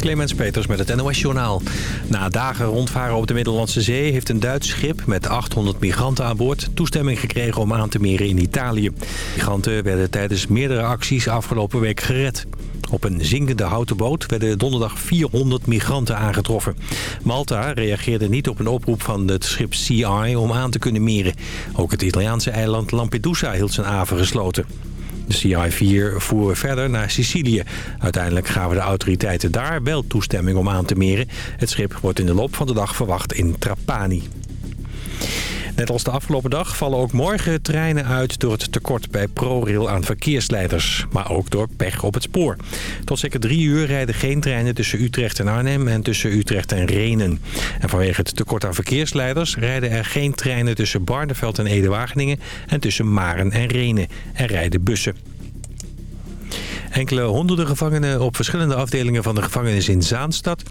Clemens Peters met het NOS Journaal. Na dagen rondvaren op de Middellandse Zee... heeft een Duits schip met 800 migranten aan boord... toestemming gekregen om aan te meren in Italië. Migranten werden tijdens meerdere acties afgelopen week gered. Op een zinkende houten boot werden donderdag 400 migranten aangetroffen. Malta reageerde niet op een oproep van het schip CI om aan te kunnen meren. Ook het Italiaanse eiland Lampedusa hield zijn haven gesloten. De CI-4 voeren verder naar Sicilië. Uiteindelijk gaven de autoriteiten daar wel toestemming om aan te meren. Het schip wordt in de loop van de dag verwacht in Trapani. Net als de afgelopen dag vallen ook morgen treinen uit door het tekort bij ProRail aan verkeersleiders. Maar ook door pech op het spoor. Tot zeker drie uur rijden geen treinen tussen Utrecht en Arnhem en tussen Utrecht en Renen. En vanwege het tekort aan verkeersleiders rijden er geen treinen tussen Barneveld en Ede-Wageningen en tussen Maren en Renen. Er rijden bussen. Enkele honderden gevangenen op verschillende afdelingen van de gevangenis in Zaanstad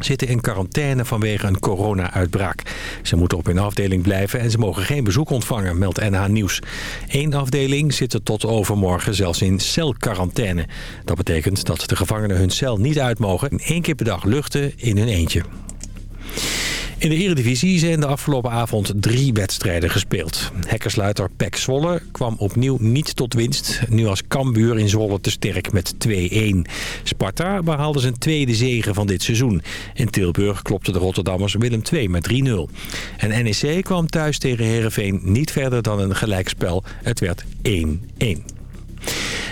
zitten in quarantaine vanwege een corona-uitbraak. Ze moeten op hun afdeling blijven en ze mogen geen bezoek ontvangen, meldt NH Nieuws. Eén afdeling zit er tot overmorgen zelfs in celquarantaine. Dat betekent dat de gevangenen hun cel niet uit mogen... één keer per dag luchten in hun eentje. In de Eredivisie zijn de afgelopen avond drie wedstrijden gespeeld. Hekkersluiter Pek Zwolle kwam opnieuw niet tot winst. Nu als Cambuur in Zwolle te sterk met 2-1. Sparta behaalde zijn tweede zege van dit seizoen. In Tilburg klopte de Rotterdammers Willem II met 3-0. En NEC kwam thuis tegen Heerenveen niet verder dan een gelijkspel. Het werd 1-1.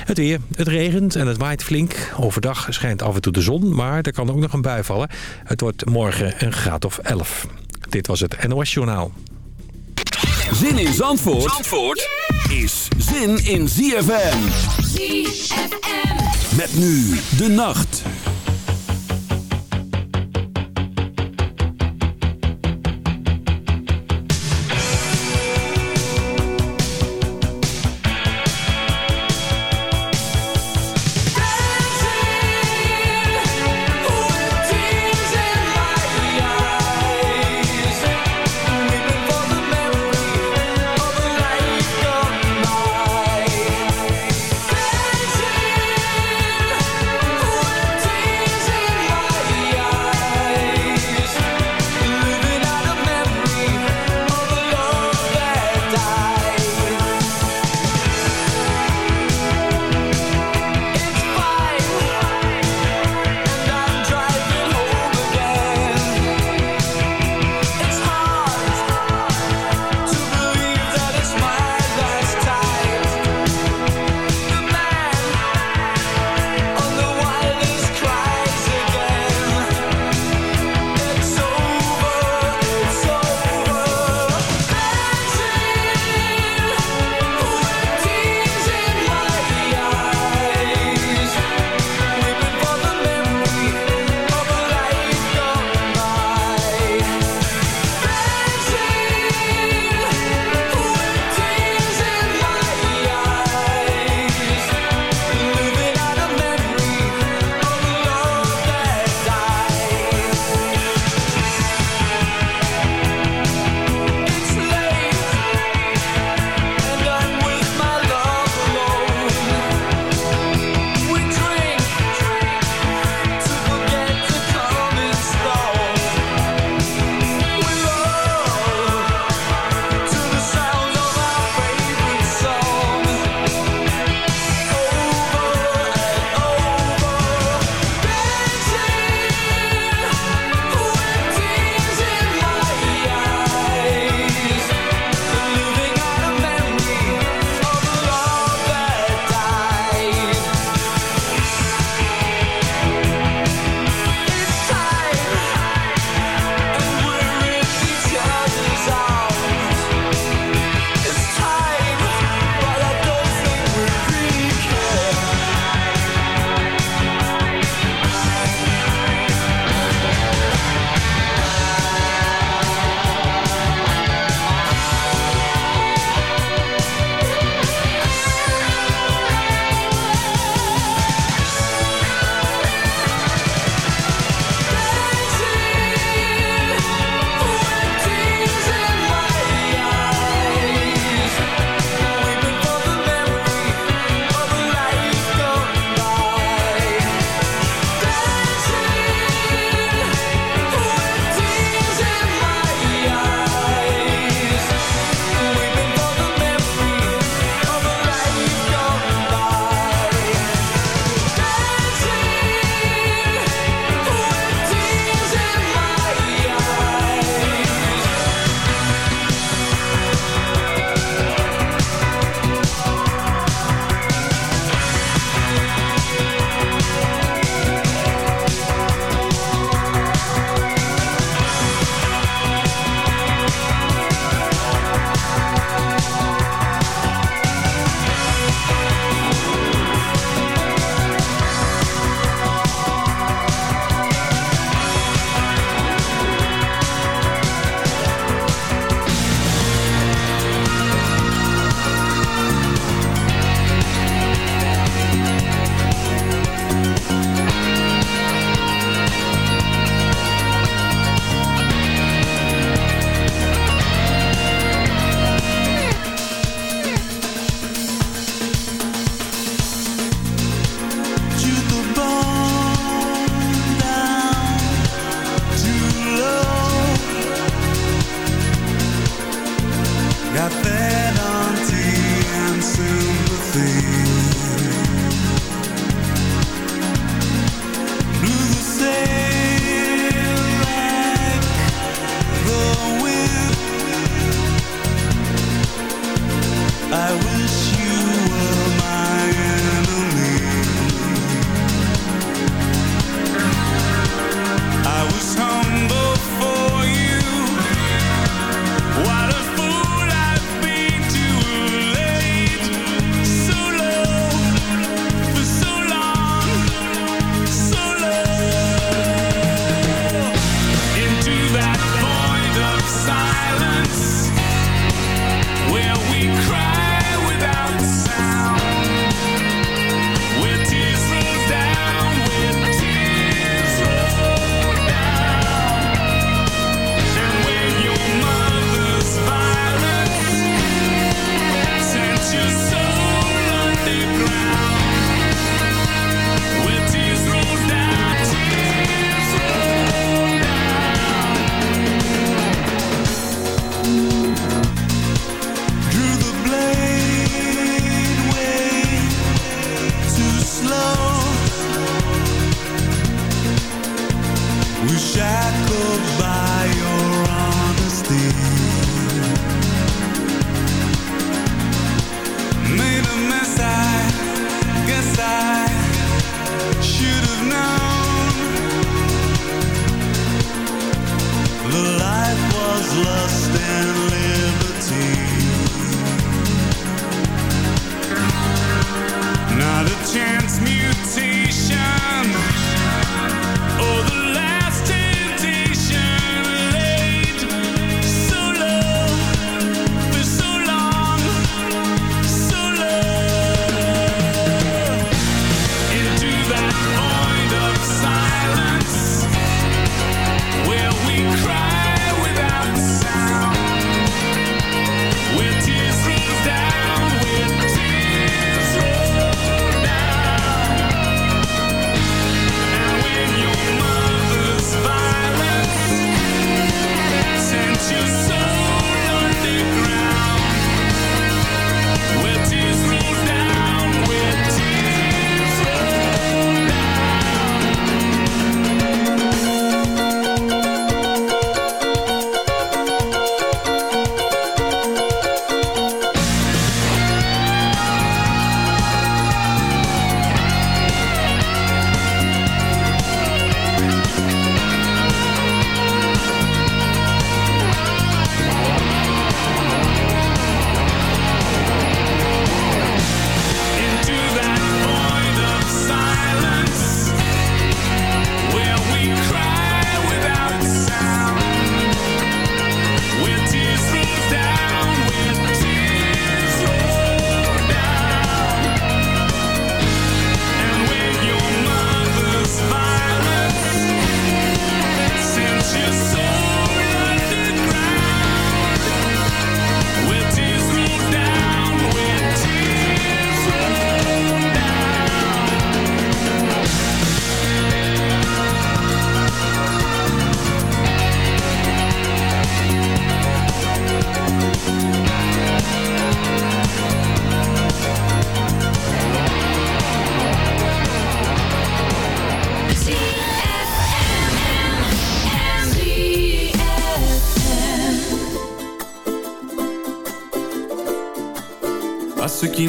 Het weer. Het regent en het waait flink. Overdag schijnt af en toe de zon, maar er kan ook nog een bui vallen. Het wordt morgen een graad of 11. Dit was het NOS Journaal. Zin in Zandvoort, Zandvoort is zin in ZFM. ZFM. Met nu de nacht.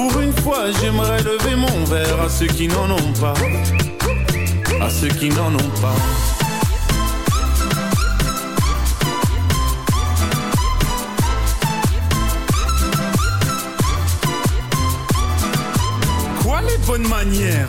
Pour une fois, j'aimerais lever mon verre à ceux qui n'en ont pas. À ceux qui n'en ont pas. Quoi les bonnes manières?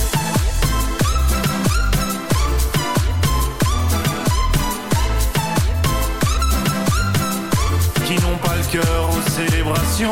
célébration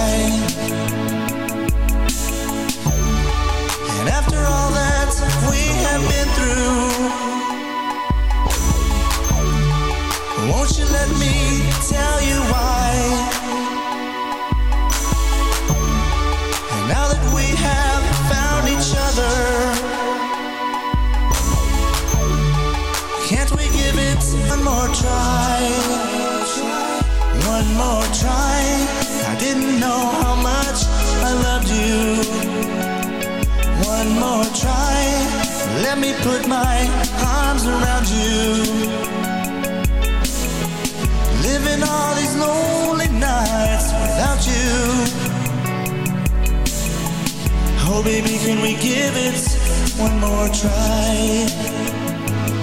Give it one more try?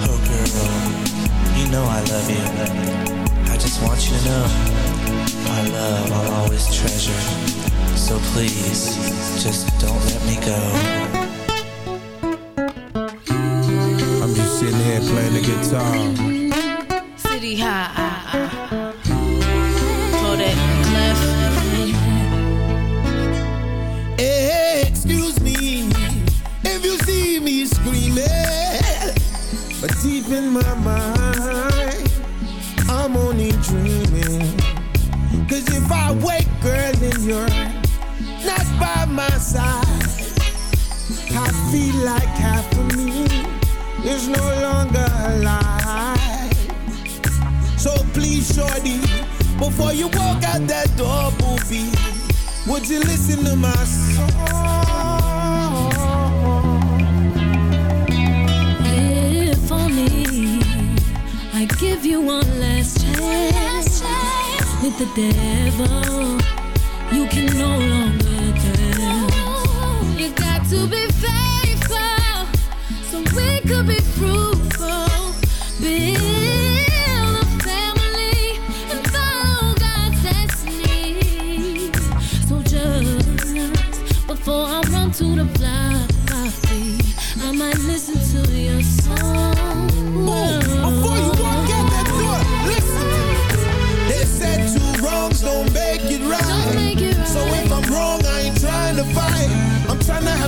Oh, girl, you know I love you. I just want you to know my love I'll always treasure. So please, just don't let me go. I'm just sitting here playing the guitar. Feel like half of me is no longer alive. So please, shorty, before you walk out that door, booby, would you listen to my song? If only I give you one last chance with the devil. You can no longer tell. You got to be faithful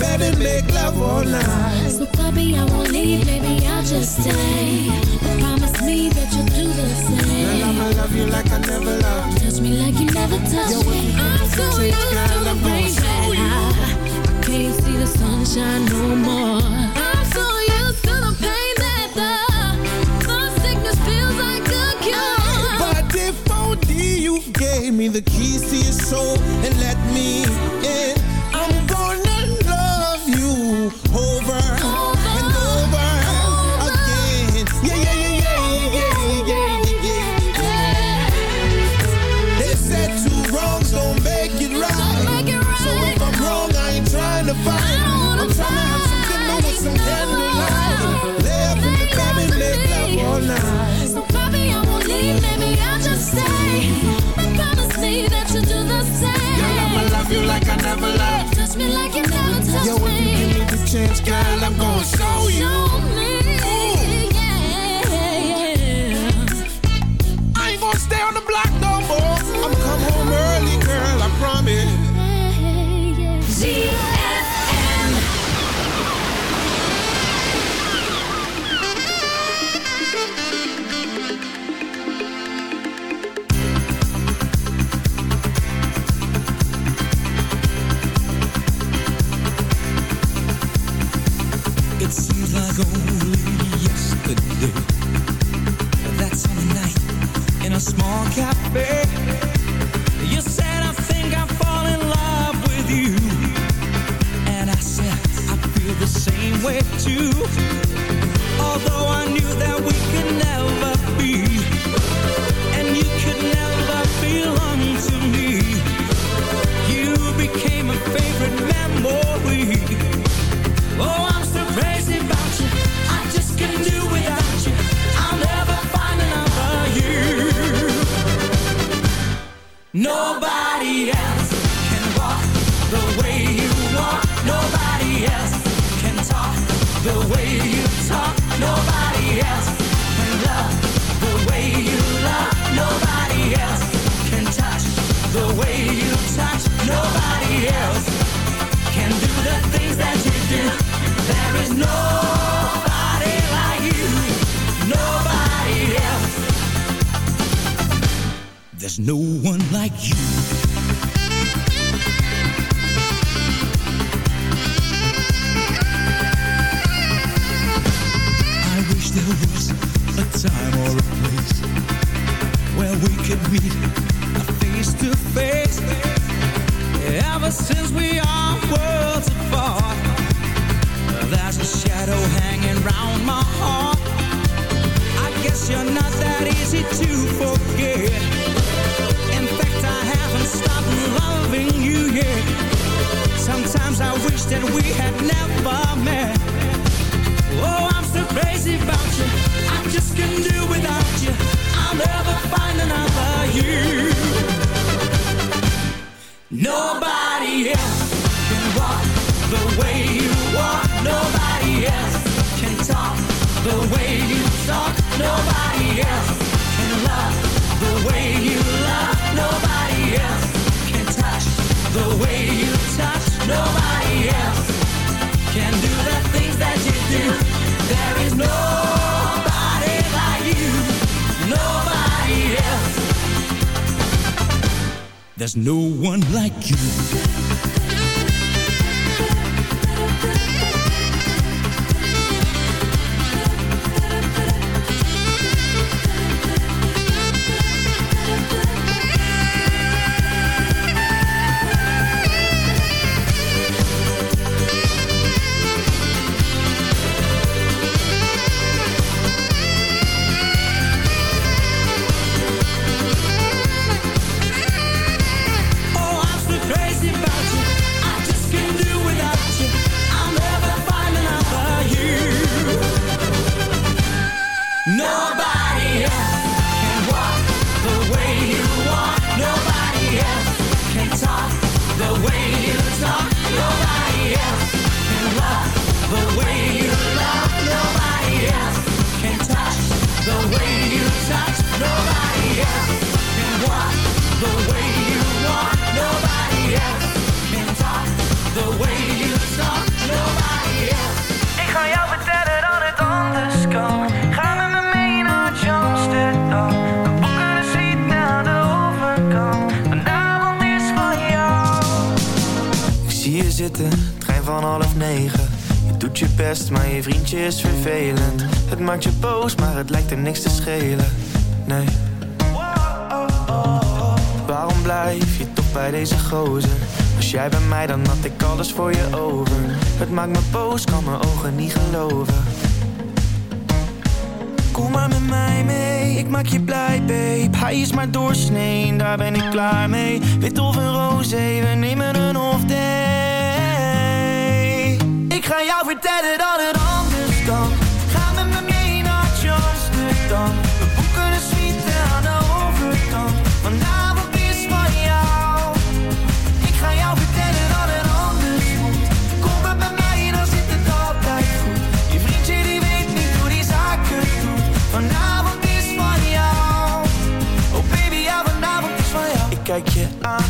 better make love all night. So puppy, I won't leave, baby, I'll just stay. Promise me that you'll do the same. Girl, I'ma love you like I never loved. Touch me like you never touched me. I'm so used to the rain, can't see the sunshine no more. Pain that the, sickness feels like a cure. By default, D, you gave me the keys to your soul and let me that you do. There is nobody like you, nobody else. There's no one like you. nee, daar ben ik klaar mee. Wit of een roze, we nemen een off day. Ik ga jou vertellen dat het anders kan.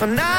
for now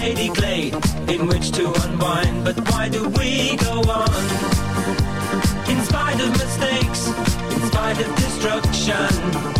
shady glade in which to unwind. But why do we go on? In spite of mistakes, in spite of destruction.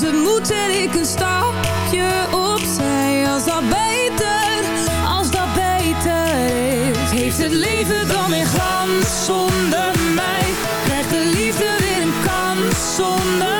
Als het moet zet ik een stapje opzij. Als dat beter, als dat beter is. Heeft het leven dan weer glans zonder mij? Krijgt de liefde weer een kans zonder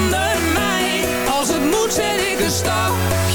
moet zet ik een stapje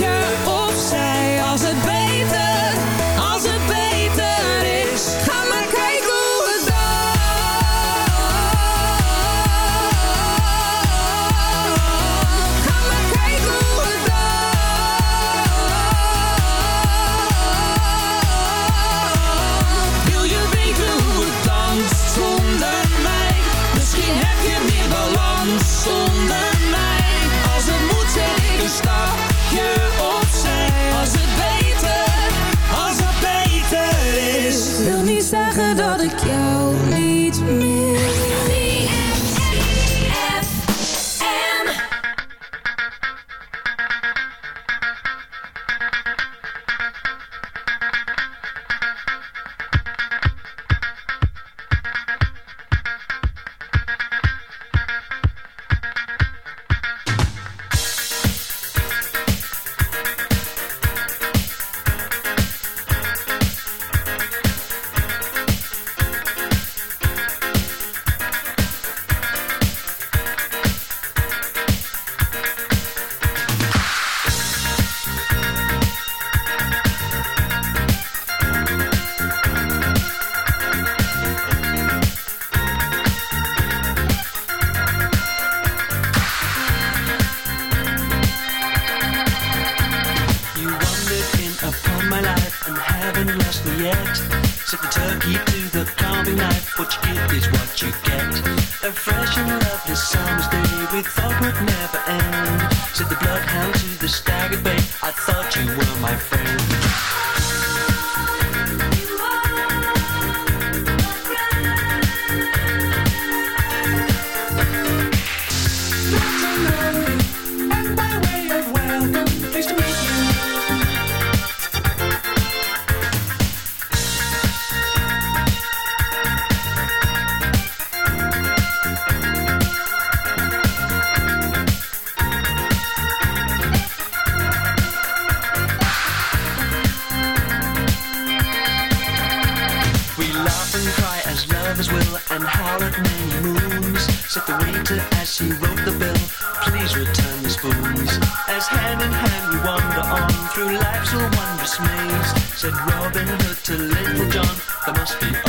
as she wrote the bill. Please return the spoons. As hand in hand we wander on through life's wondrous maze. Said Robin Hood to Little John, there must be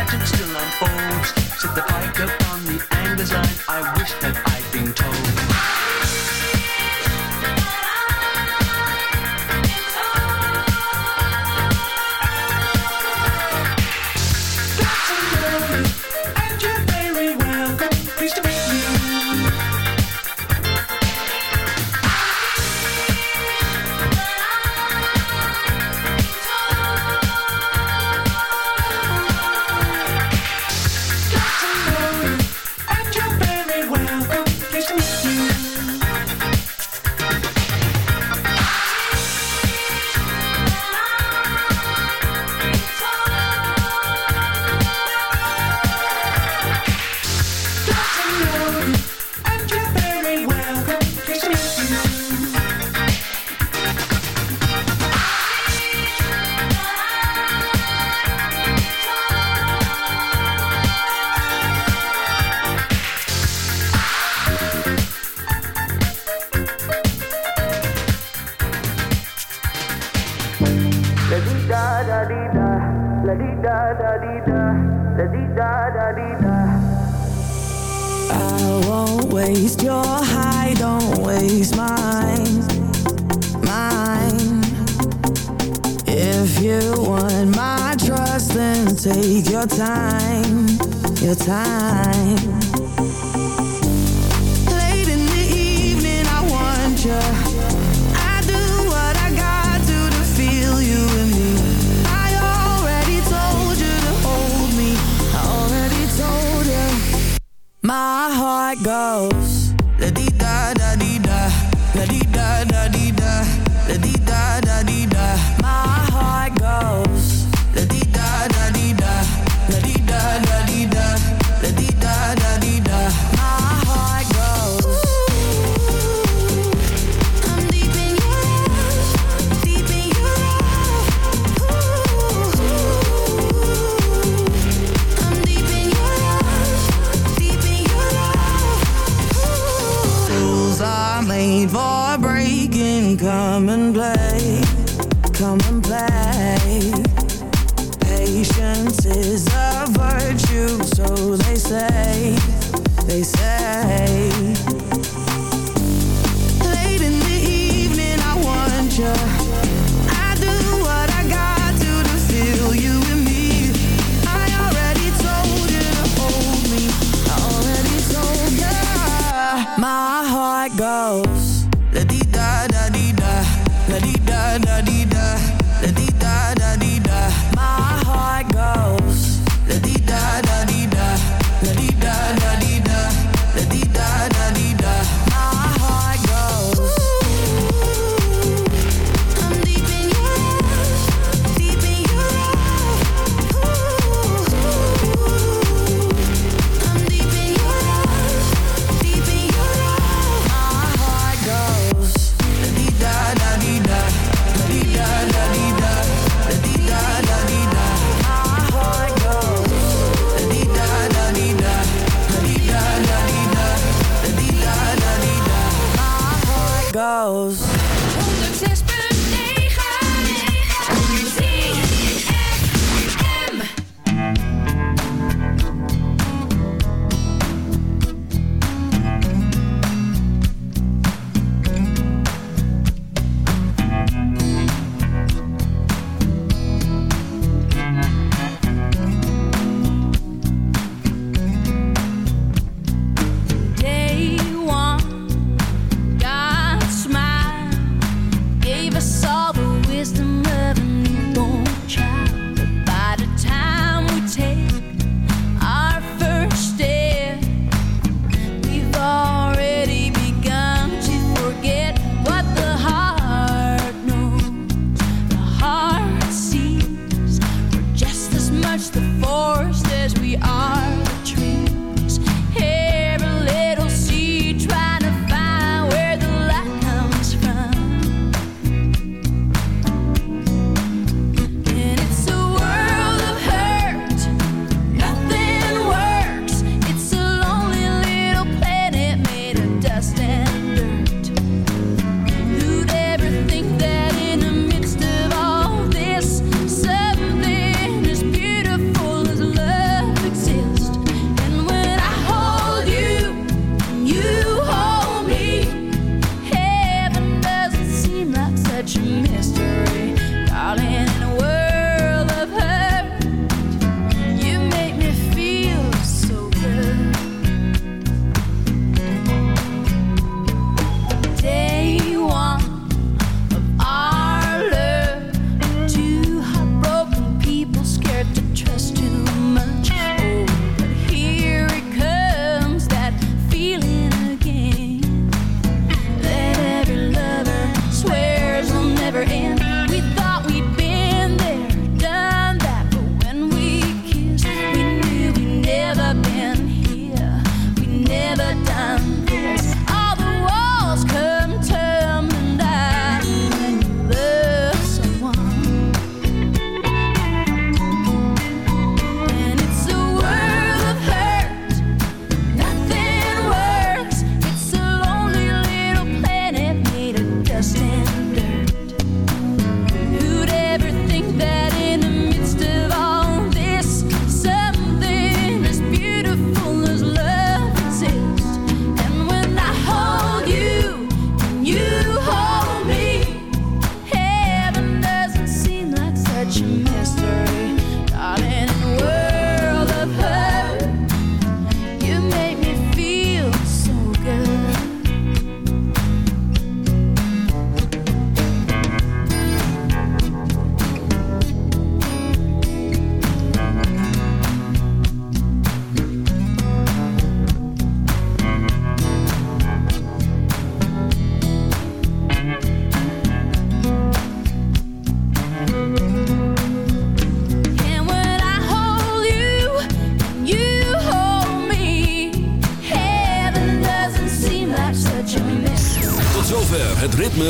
legend still unfolds. My heart goes goes. 106